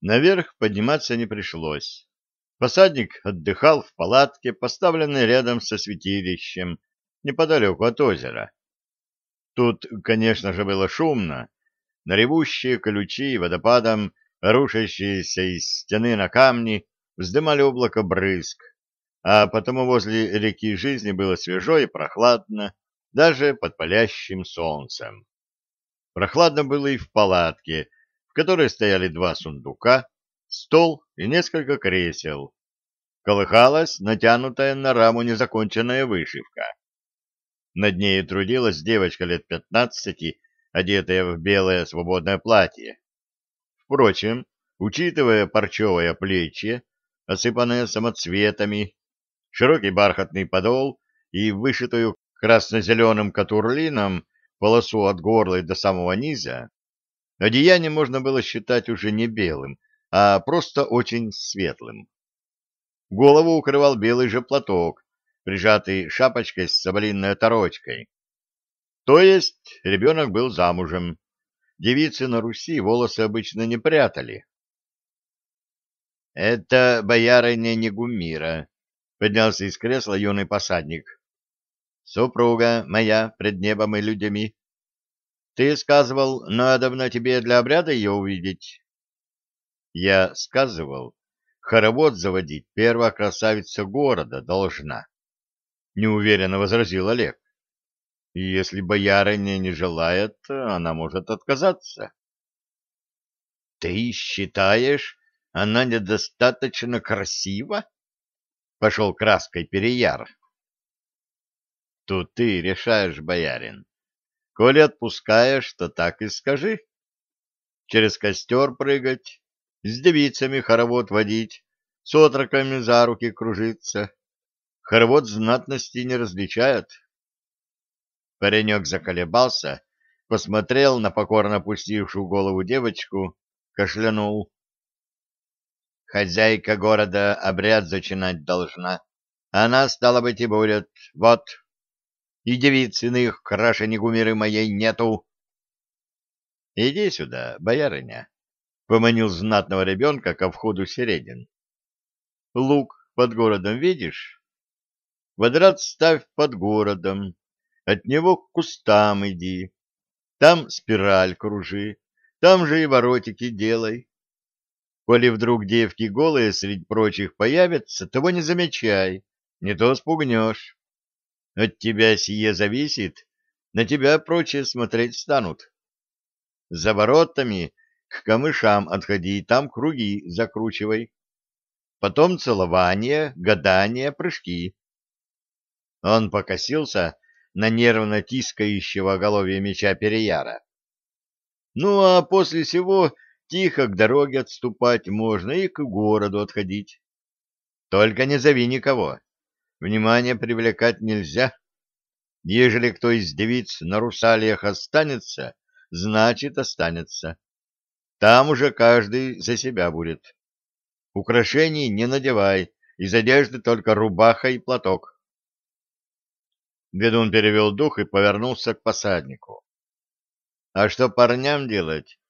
Наверх подниматься не пришлось. Посадник отдыхал в палатке, поставленной рядом со святилищем, неподалеку от озера. Тут, конечно же, было шумно, на ревущие колючи водопадом, рушащиеся из стены на камни, вздымали облако брызг, а потому возле реки жизни было свежо и прохладно, даже под палящим солнцем. Прохладно было и в палатке, в которой стояли два сундука, стол и несколько кресел. Колыхалась натянутая на раму незаконченная вышивка. Над ней трудилась девочка лет пятнадцати, одетая в белое свободное платье. Впрочем, учитывая парчевое плечи, осыпанное самоцветами, широкий бархатный подол и вышитую красно-зеленым катурлином полосу от горла и до самого низа, одеяние можно было считать уже не белым, а просто очень светлым. Голову укрывал белый же платок, прижатый шапочкой с соболиной оторочкой. То есть ребенок был замужем. Девицы на Руси волосы обычно не прятали. — Это боярыня Негумира, — поднялся из кресла юный посадник. — Супруга моя пред небом и людьми. Ты сказывал, надо на тебе для обряда ее увидеть? Я сказывал, хоровод заводить первая красавица города должна. Неуверенно возразил Олег. Если боярыня не желает, она может отказаться. Ты считаешь, она недостаточно красива? Пошел краской Переяр. Тут ты решаешь, боярин. Коли отпускаешь, то так и скажи. Через костер прыгать, с девицами хоровод водить, с отроками за руки кружиться. Хоровод знатности не различает. Паренек заколебался, посмотрел на покорно опустившую голову девочку, кашлянул. Хозяйка города обряд зачинать должна. Она, стала быть, и будет. Вот. И девиц иных краше негумеры моей нету. Иди сюда, боярыня, — поманил знатного ребенка ко входу Середин. Лук под городом видишь? Квадрат ставь под городом, от него к кустам иди. Там спираль кружи, там же и воротики делай. Коли вдруг девки голые среди прочих появятся, того не замечай, не то спугнешь. От тебя сие зависит, на тебя прочие смотреть станут. За воротами к камышам отходи, там круги закручивай. Потом целование, гадание, прыжки. Он покосился на нервно тискающего голове меча Переяра. Ну, а после всего тихо к дороге отступать можно и к городу отходить. Только не зови никого. Внимание привлекать нельзя. Ежели кто из девиц на русалиях останется, значит останется. Там уже каждый за себя будет. Украшений не надевай, из одежды только рубаха и платок. Ведун перевел дух и повернулся к посаднику. — А что парням делать,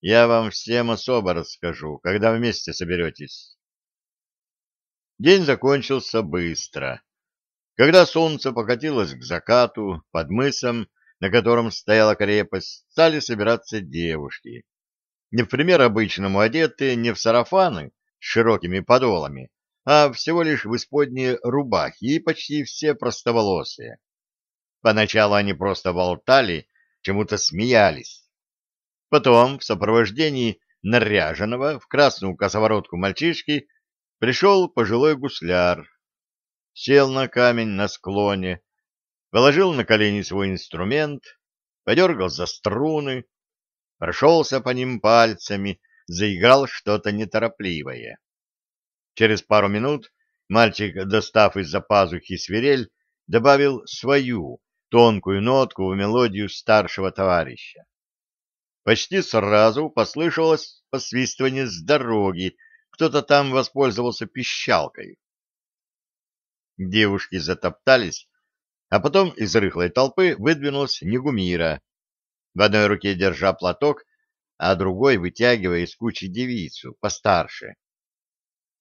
я вам всем особо расскажу, когда вместе соберетесь. День закончился быстро. Когда солнце покатилось к закату, под мысом, на котором стояла крепость, стали собираться девушки. Не в пример обычному одетые, не в сарафаны с широкими подолами, а всего лишь в исподние рубахи и почти все простоволосые. Поначалу они просто болтали, чему-то смеялись. Потом, в сопровождении наряженного в красную косоворотку мальчишки, пришел пожилой гусляр. Сел на камень на склоне, положил на колени свой инструмент, подергал за струны, прошелся по ним пальцами, заиграл что-то неторопливое. Через пару минут мальчик, достав из-за пазухи свирель, добавил свою, тонкую нотку в мелодию старшего товарища. Почти сразу послышалось посвистывание с дороги, кто-то там воспользовался пищалкой. Девушки затоптались, а потом из рыхлой толпы выдвинулась Негумира, в одной руке держа платок, а другой вытягивая из кучи девицу, постарше.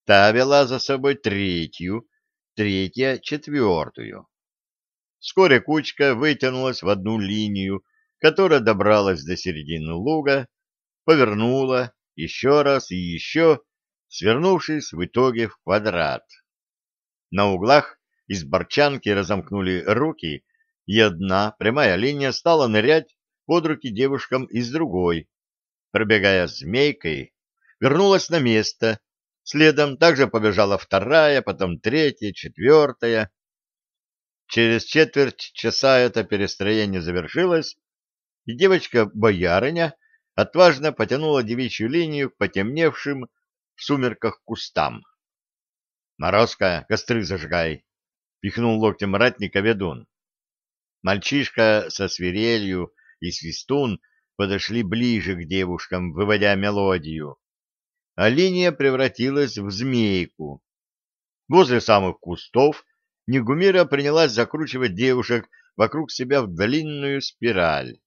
Та вела за собой третью, третья — четвертую. Вскоре кучка вытянулась в одну линию, которая добралась до середины луга, повернула еще раз и еще, свернувшись в итоге в квадрат. На углах из борчанки разомкнули руки, и одна прямая линия стала нырять под руки девушкам из другой. Пробегая змейкой, вернулась на место, следом также побежала вторая, потом третья, четвертая. Через четверть часа это перестроение завершилось, и девочка-боярыня отважно потянула девичью линию к потемневшим в сумерках кустам. «Морозка, костры зажигай!» — пихнул локтем ратника ведун. Мальчишка со свирелью и свистун подошли ближе к девушкам, выводя мелодию. А линия превратилась в змейку. Возле самых кустов Негумира принялась закручивать девушек вокруг себя в длинную спираль.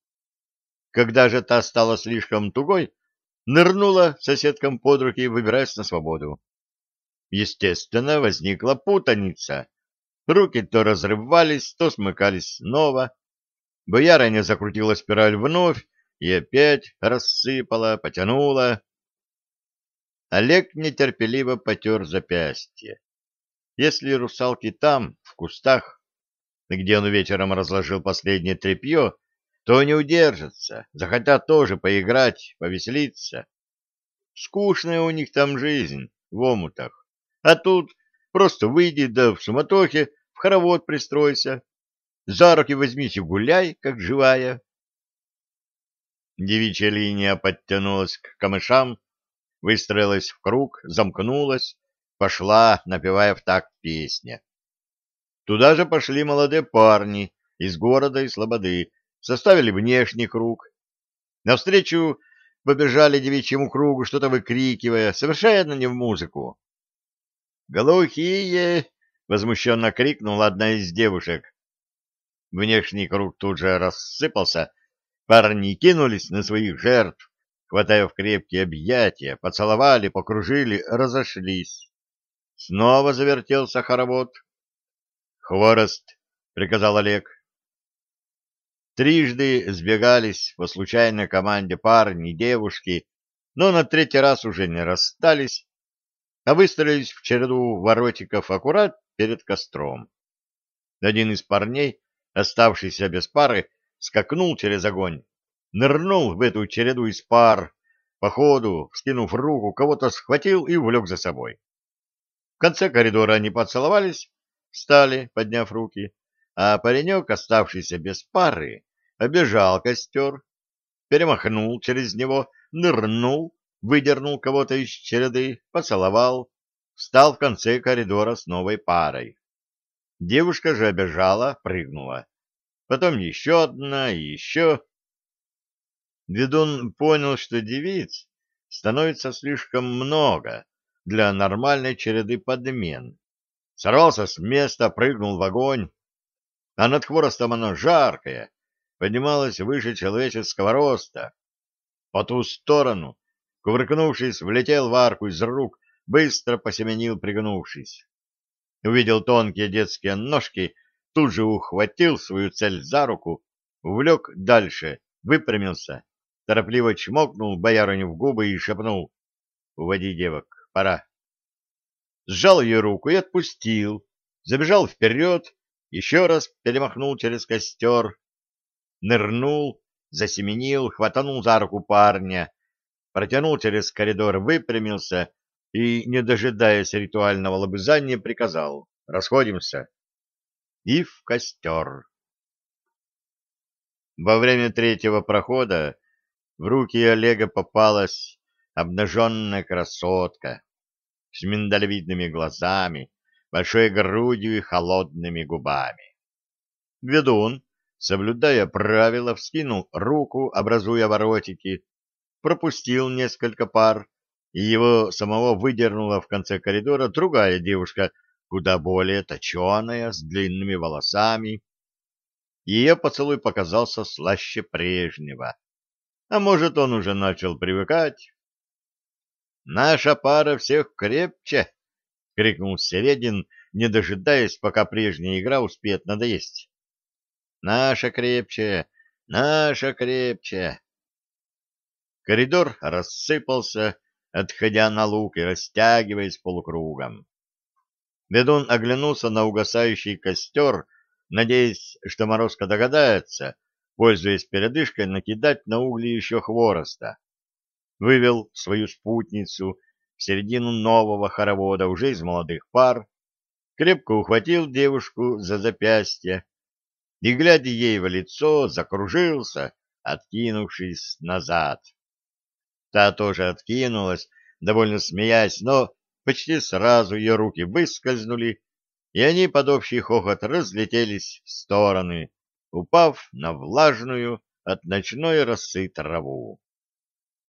Когда же та стала слишком тугой, нырнула соседкам под руки, выбираясь на свободу. Естественно, возникла путаница. Руки то разрывались, то смыкались снова. Боярыня закрутила спираль вновь и опять рассыпала, потянула. Олег нетерпеливо потер запястье. Если русалки там, в кустах, где он вечером разложил последнее тряпье, то не удержатся, захотят тоже поиграть, повеселиться. Скучная у них там жизнь в омутах. А тут просто выйди да в суматохе в хоровод пристройся. За руки возьмись и гуляй, как живая. Девичья линия подтянулась к камышам, выстроилась в круг, замкнулась, пошла, напевая в такт песня. Туда же пошли молодые парни из города и слободы, составили внешний круг. Навстречу побежали девичьему кругу, что-то выкрикивая, совершенно не в музыку. «Глухие!» — возмущенно крикнула одна из девушек. Внешний круг тут же рассыпался, парни кинулись на своих жертв, хватая в крепкие объятия, поцеловали, покружили, разошлись. Снова завертелся хоровод. «Хворост!» — приказал Олег. Трижды сбегались по случайной команде парни и девушки, но на третий раз уже не расстались, а выстроились в череду воротиков аккурат перед костром. Один из парней, оставшийся без пары, скакнул через огонь, нырнул в эту череду из пар, по ходу, вскинув руку, кого-то схватил и увлек за собой. В конце коридора они поцеловались, встали, подняв руки, а паренек, оставшийся без пары, обежал костер, перемахнул через него, нырнул, выдернул кого-то из череды, поцеловал, встал в конце коридора с новой парой. Девушка же обежала, прыгнула. Потом еще одна и еще. Ведун понял, что девиц становится слишком много для нормальной череды подмен. Сорвался с места, прыгнул в огонь, а над хворостом оно жаркое, поднималось выше человеческого роста. По ту сторону, кувыркнувшись, влетел в арку из рук, быстро посеменил, пригнувшись. Увидел тонкие детские ножки, тут же ухватил свою цель за руку, увлек дальше, выпрямился, торопливо чмокнул боярыню в губы и шепнул «Уводи девок, пора». Сжал ее руку и отпустил, забежал вперед, еще раз перемахнул через костер, нырнул, засеменил, хватанул за руку парня, протянул через коридор, выпрямился и, не дожидаясь ритуального лобызания, приказал «Расходимся» и в костер. Во время третьего прохода в руки Олега попалась обнаженная красотка с миндалевидными глазами, большой грудью и холодными губами. Ведун, соблюдая правила, вскинул руку, образуя воротики, пропустил несколько пар, и его самого выдернула в конце коридора другая девушка, куда более точеная, с длинными волосами. Ее поцелуй показался слаще прежнего. а может, он уже начал привыкать. «Наша пара всех крепче!» — крикнул Середин, не дожидаясь, пока прежняя игра успеет надоесть. «Наша крепче! Наша крепче!» Коридор рассыпался, отходя на луг и растягиваясь полукругом. Ведун оглянулся на угасающий костер, надеясь, что Морозко догадается, пользуясь передышкой, накидать на угли еще хвороста. Вывел свою спутницу в середину нового хоровода уже из молодых пар, крепко ухватил девушку за запястье и, глядя ей в лицо, закружился, откинувшись назад. Та тоже откинулась, довольно смеясь, но почти сразу ее руки выскользнули, и они под общий хохот разлетелись в стороны, упав на влажную от ночной росы траву.